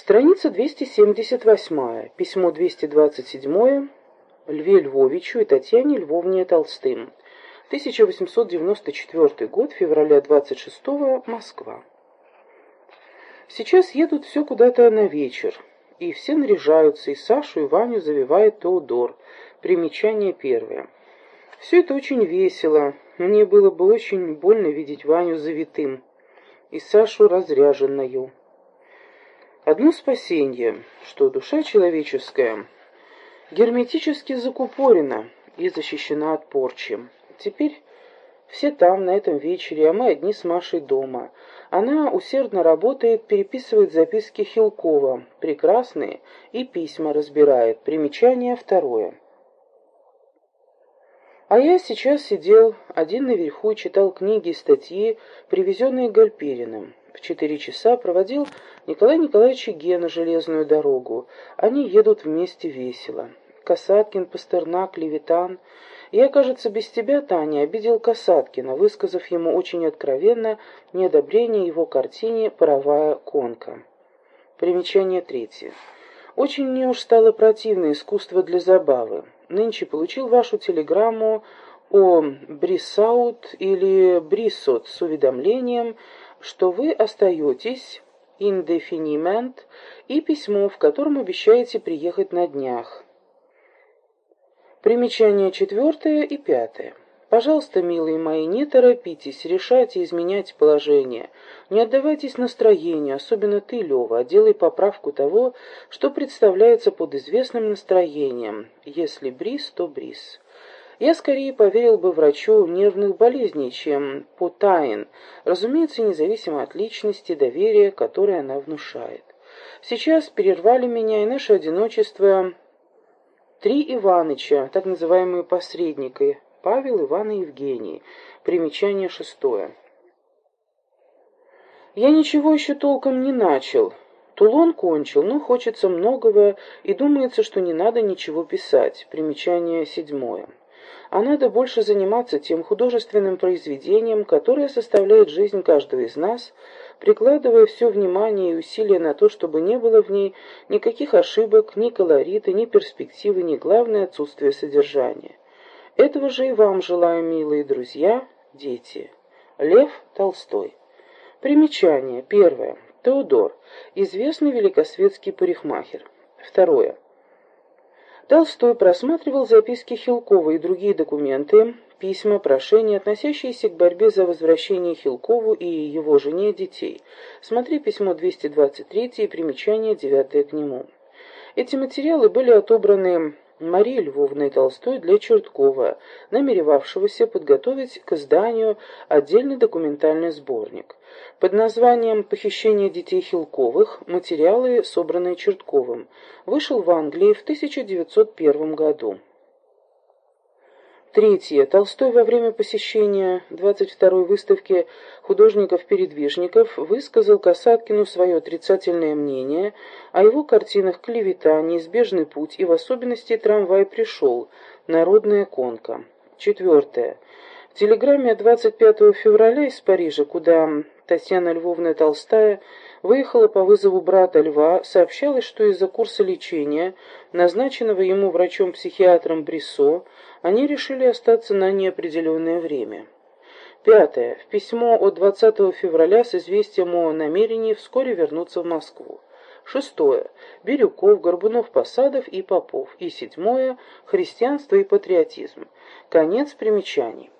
Страница 278, письмо 227 Льве Львовичу и Татьяне Львовне Толстым. 1894 год, февраля 26 Москва. Сейчас едут все куда-то на вечер, и все наряжаются, и Сашу и Ваню завивает Теодор. Примечание первое. Все это очень весело. Мне было бы очень больно видеть Ваню завитым и Сашу разряженную. Одно спасение, что душа человеческая герметически закупорена и защищена от порчи. Теперь все там, на этом вечере, а мы одни с Машей дома. Она усердно работает, переписывает записки Хилкова, прекрасные, и письма разбирает. Примечание второе. А я сейчас сидел один наверху и читал книги и статьи, привезенные Гальпериным. В четыре часа проводил Николай Николаевич Гена железную дорогу. Они едут вместе весело. Касаткин, Пастернак, Левитан. Я, кажется, без тебя, Таня, обидел Касаткина, высказав ему очень откровенно неодобрение его картине «Паровая конка». Примечание третье. Очень мне уж стало противно искусство для забавы. Нынче получил вашу телеграмму о Брисаут или Брисот с уведомлением, что вы остаетесь индефинимент и письмо, в котором обещаете приехать на днях. Примечания четвертое и пятое. Пожалуйста, милые мои, не торопитесь, решайте изменять положение. Не отдавайтесь настроению, особенно ты, Лева, а делай поправку того, что представляется под известным настроением. Если бриз, то бриз. Я скорее поверил бы врачу нервных болезней, чем Потайн, разумеется, независимо от личности, доверия, которое она внушает. Сейчас перервали меня и наше одиночество три Иваныча, так называемые посредники, Павел, Иван и Евгений. Примечание шестое. Я ничего еще толком не начал. Тулон кончил, но хочется многого, и думается, что не надо ничего писать. Примечание седьмое а надо больше заниматься тем художественным произведением, которое составляет жизнь каждого из нас, прикладывая все внимание и усилия на то, чтобы не было в ней никаких ошибок, ни колорита, ни перспективы, ни главное отсутствие содержания. Этого же и вам желаю, милые друзья, дети. Лев Толстой. Примечание. Первое. Теодор. Известный великосветский парикмахер. Второе. Толстой просматривал записки Хилкова и другие документы, письма, прошения, относящиеся к борьбе за возвращение Хилкову и его жене детей. Смотри письмо 223 и примечание 9 к нему. Эти материалы были отобраны Марии Львовной Толстой для Черткова, намеревавшегося подготовить к изданию отдельный документальный сборник. Под названием «Похищение детей Хилковых. Материалы, собранные Чертковым», вышел в Англии в 1901 году. Третье. Толстой во время посещения 22-й выставки художников-передвижников высказал Касаткину свое отрицательное мнение о его картинах «Клевета», «Неизбежный путь» и в особенности «Трамвай пришел», «Народная конка». Четвертое. В телеграмме 25 февраля из Парижа, куда Татьяна Львовна Толстая выехала по вызову брата Льва, сообщалось, что из-за курса лечения, назначенного ему врачом-психиатром Бриссо, они решили остаться на неопределенное время. Пятое. В письмо от 20 февраля с известием о намерении вскоре вернуться в Москву. Шестое. Бирюков, Горбунов, Посадов и Попов. И седьмое. Христианство и патриотизм. Конец примечаний.